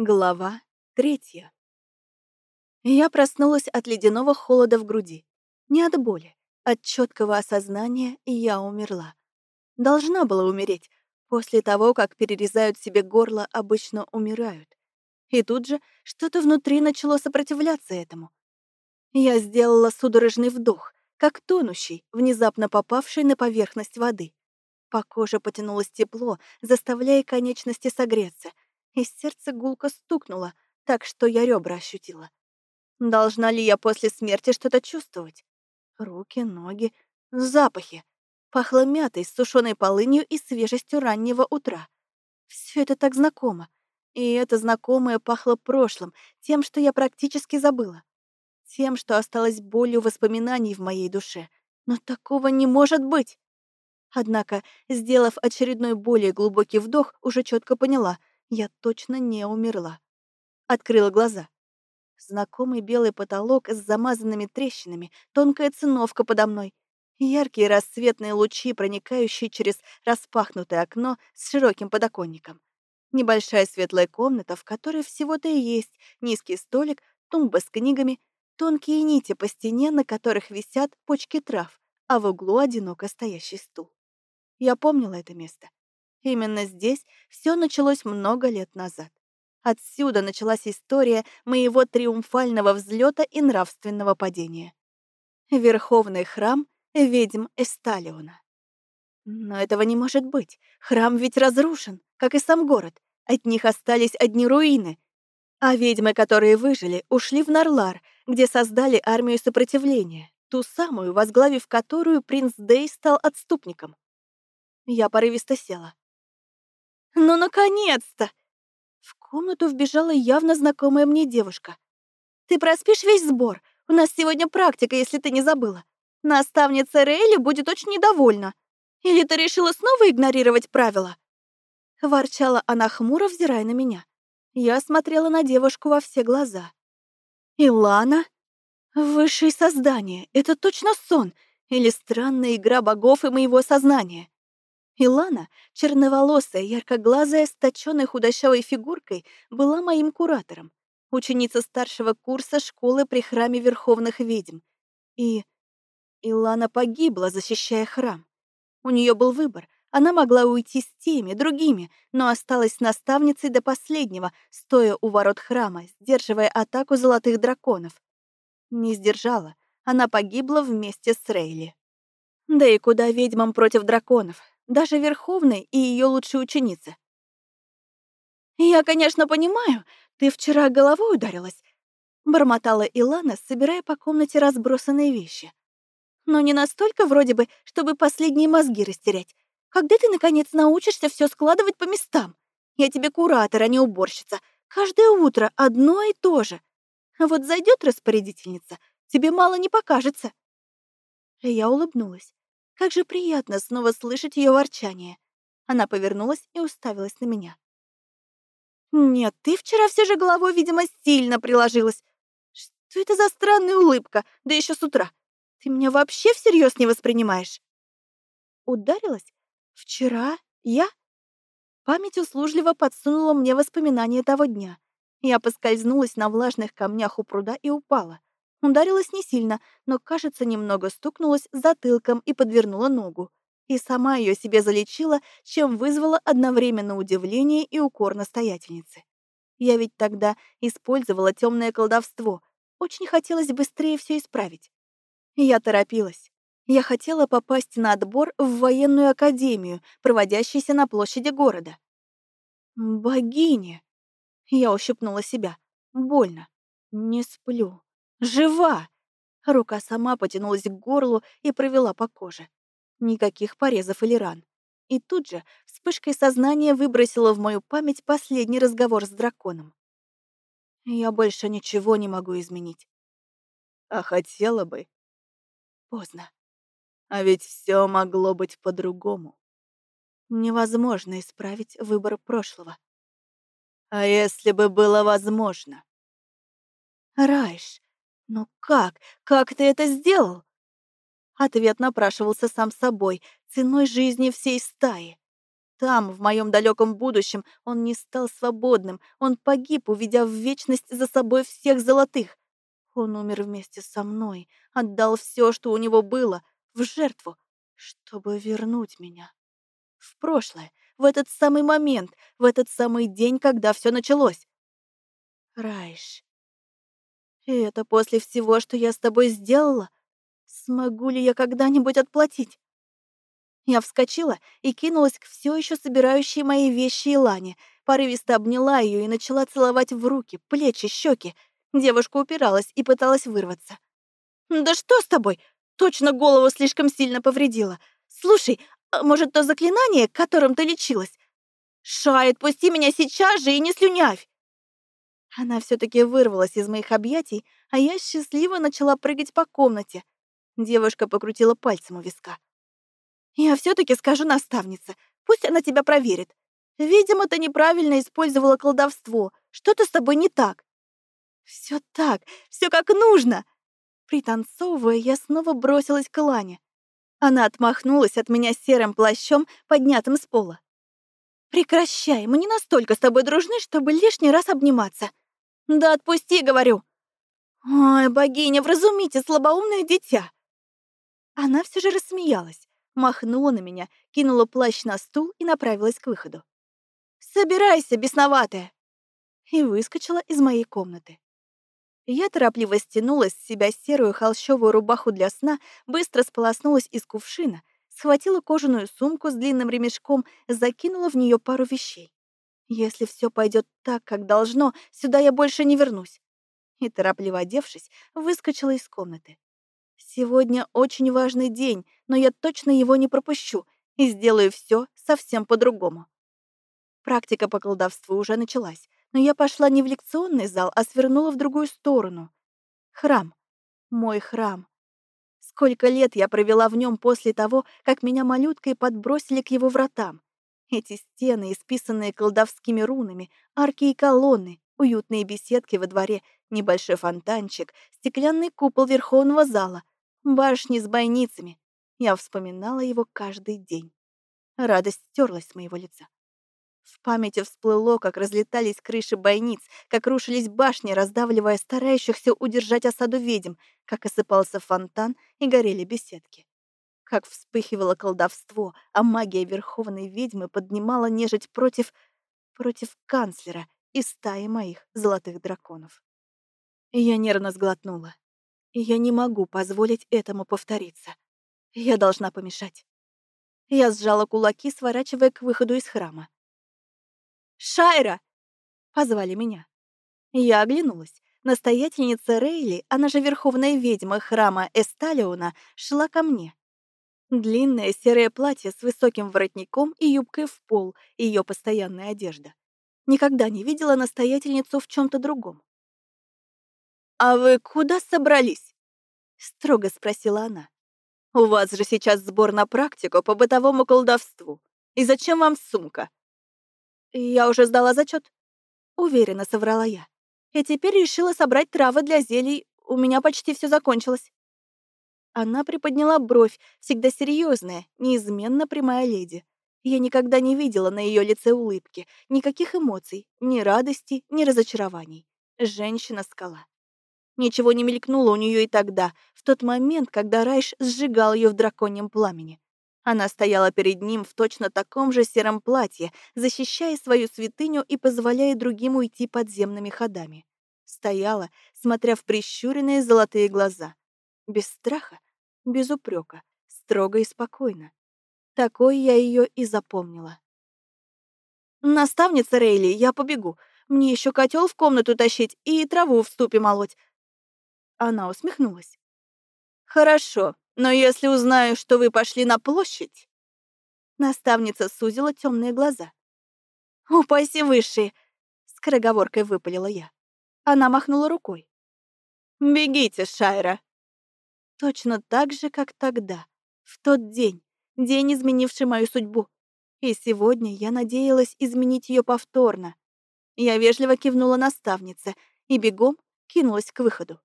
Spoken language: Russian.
Глава третья. Я проснулась от ледяного холода в груди. Не от боли, от четкого осознания я умерла. Должна была умереть. После того, как перерезают себе горло, обычно умирают. И тут же что-то внутри начало сопротивляться этому. Я сделала судорожный вдох, как тонущий, внезапно попавший на поверхность воды. По коже потянулось тепло, заставляя конечности согреться — и сердце гулко стукнуло, так что я ребра ощутила. Должна ли я после смерти что-то чувствовать? Руки, ноги, запахи. Пахло мятой сушеной полынью и свежестью раннего утра. Все это так знакомо. И это знакомое пахло прошлым, тем, что я практически забыла. Тем, что осталось болью воспоминаний в моей душе. Но такого не может быть. Однако, сделав очередной более глубокий вдох, уже четко поняла, я точно не умерла. Открыла глаза. Знакомый белый потолок с замазанными трещинами, тонкая циновка подо мной, яркие рассветные лучи, проникающие через распахнутое окно с широким подоконником. Небольшая светлая комната, в которой всего-то и есть низкий столик, тумба с книгами, тонкие нити по стене, на которых висят почки трав, а в углу одиноко стоящий стул. Я помнила это место. Именно здесь все началось много лет назад. Отсюда началась история моего триумфального взлета и нравственного падения. Верховный храм ведьм Эсталиона. Но этого не может быть. Храм ведь разрушен, как и сам город. От них остались одни руины. А ведьмы, которые выжили, ушли в Нарлар, где создали армию сопротивления, ту самую, возглавив которую принц Дей стал отступником. Я порывисто села. «Ну, наконец-то!» В комнату вбежала явно знакомая мне девушка. «Ты проспишь весь сбор. У нас сегодня практика, если ты не забыла. Наставница Рейли будет очень недовольна. Или ты решила снова игнорировать правила?» Ворчала она хмуро, взирая на меня. Я смотрела на девушку во все глаза. «Илана? Высшее создание. Это точно сон или странная игра богов и моего сознания?» Илана, черноволосая, яркоглазая, с точенной худощавой фигуркой, была моим куратором, ученица старшего курса школы при храме Верховных Ведьм. И Илана погибла, защищая храм. У нее был выбор. Она могла уйти с теми, другими, но осталась наставницей до последнего, стоя у ворот храма, сдерживая атаку золотых драконов. Не сдержала. Она погибла вместе с Рейли. Да и куда ведьмам против драконов? Даже Верховной и ее лучшей ученицы. «Я, конечно, понимаю, ты вчера головой ударилась», — бормотала Илана, собирая по комнате разбросанные вещи. «Но не настолько вроде бы, чтобы последние мозги растерять. Когда ты, наконец, научишься все складывать по местам? Я тебе куратор, а не уборщица. Каждое утро одно и то же. А вот зайдет распорядительница, тебе мало не покажется». Я улыбнулась. Как же приятно снова слышать ее ворчание. Она повернулась и уставилась на меня. «Нет, ты вчера все же головой, видимо, сильно приложилась. Что это за странная улыбка, да еще с утра? Ты меня вообще всерьез не воспринимаешь?» «Ударилась? Вчера? Я?» Память услужливо подсунула мне воспоминания того дня. Я поскользнулась на влажных камнях у пруда и упала. Ударилась не сильно, но, кажется, немного стукнулась затылком и подвернула ногу. И сама ее себе залечила, чем вызвала одновременно удивление и укор настоятельницы. Я ведь тогда использовала темное колдовство. Очень хотелось быстрее все исправить. Я торопилась. Я хотела попасть на отбор в военную академию, проводящуюся на площади города. Богиня! Я ущипнула себя. Больно. Не сплю. Жива! Рука сама потянулась к горлу и провела по коже. Никаких порезов или ран. И тут же вспышкой сознания выбросила в мою память последний разговор с драконом. Я больше ничего не могу изменить. А хотела бы. Поздно. А ведь все могло быть по-другому. Невозможно исправить выбор прошлого. А если бы было возможно? Райш, но как? Как ты это сделал? Ответ напрашивался сам собой, ценой жизни всей стаи. там, в моем далеком будущем, он не стал свободным, он погиб, увидя в вечность за собой всех золотых. Он умер вместе со мной, отдал все, что у него было, в жертву, чтобы вернуть меня. В прошлое, в этот самый момент, в этот самый день, когда все началось. Райш. И это после всего, что я с тобой сделала? Смогу ли я когда-нибудь отплатить? Я вскочила и кинулась к все еще собирающей мои вещи Илане, порывисто обняла ее и начала целовать в руки, плечи, щеки. Девушка упиралась и пыталась вырваться. «Да что с тобой? Точно голову слишком сильно повредила. Слушай, а может, то заклинание, которым ты лечилась? Шай, отпусти меня сейчас же и не слюнявь!» Она все таки вырвалась из моих объятий, а я счастливо начала прыгать по комнате. Девушка покрутила пальцем у виска. Я все-таки скажу наставнице. Пусть она тебя проверит. Видимо, ты неправильно использовала колдовство. Что-то с тобой не так. Все так, все как нужно. Пританцовывая, я снова бросилась к Лане. Она отмахнулась от меня серым плащом, поднятым с пола. «Прекращай, мы не настолько с тобой дружны, чтобы лишний раз обниматься. Да отпусти, говорю!» «Ой, богиня, вразумите слабоумное дитя!» Она все же рассмеялась махнула на меня, кинула плащ на стул и направилась к выходу. «Собирайся, бесноватая!» И выскочила из моей комнаты. Я торопливо стянула с себя серую холщовую рубаху для сна, быстро сполоснулась из кувшина, схватила кожаную сумку с длинным ремешком, закинула в нее пару вещей. Если все пойдет так, как должно, сюда я больше не вернусь. И, торопливо одевшись, выскочила из комнаты. Сегодня очень важный день, но я точно его не пропущу и сделаю все совсем по-другому. Практика по колдовству уже началась, но я пошла не в лекционный зал, а свернула в другую сторону. Храм. Мой храм. Сколько лет я провела в нем после того, как меня малюткой подбросили к его вратам. Эти стены, исписанные колдовскими рунами, арки и колонны, уютные беседки во дворе, небольшой фонтанчик, стеклянный купол верховного зала, башни с бойницами. Я вспоминала его каждый день. Радость стерлась с моего лица. В памяти всплыло, как разлетались крыши бойниц, как рушились башни, раздавливая старающихся удержать осаду ведьм, как осыпался фонтан и горели беседки. Как вспыхивало колдовство, а магия верховной ведьмы поднимала нежить против... против канцлера и стаи моих золотых драконов. Я нервно сглотнула. Я не могу позволить этому повториться. Я должна помешать. Я сжала кулаки, сворачивая к выходу из храма. «Шайра!» — позвали меня. Я оглянулась. Настоятельница Рейли, она же верховная ведьма храма Эсталиона, шла ко мне. Длинное серое платье с высоким воротником и юбкой в пол, ее постоянная одежда. Никогда не видела настоятельницу в чем то другом. «А вы куда собрались?» — строго спросила она. «У вас же сейчас сбор на практику по бытовому колдовству. И зачем вам сумка?» «Я уже сдала зачет», — уверенно соврала я. «И теперь решила собрать травы для зелий. У меня почти все закончилось». Она приподняла бровь, всегда серьезная, неизменно прямая леди. Я никогда не видела на ее лице улыбки, никаких эмоций, ни радости, ни разочарований. Женщина-скала. Ничего не мелькнуло у нее и тогда, в тот момент, когда Райш сжигал ее в драконьем пламени. Она стояла перед ним в точно таком же сером платье, защищая свою святыню и позволяя другим уйти подземными ходами. Стояла, смотря в прищуренные золотые глаза. Без страха, без упрека, строго и спокойно. Такой я ее и запомнила. «Наставница Рейли, я побегу. Мне еще котел в комнату тащить и траву в ступе молоть. Она усмехнулась. «Хорошо, но если узнаю, что вы пошли на площадь...» Наставница сузила темные глаза. «Упаси высшие!» — скороговоркой выпалила я. Она махнула рукой. «Бегите, Шайра!» Точно так же, как тогда, в тот день, день, изменивший мою судьбу. И сегодня я надеялась изменить ее повторно. Я вежливо кивнула наставнице и бегом кинулась к выходу.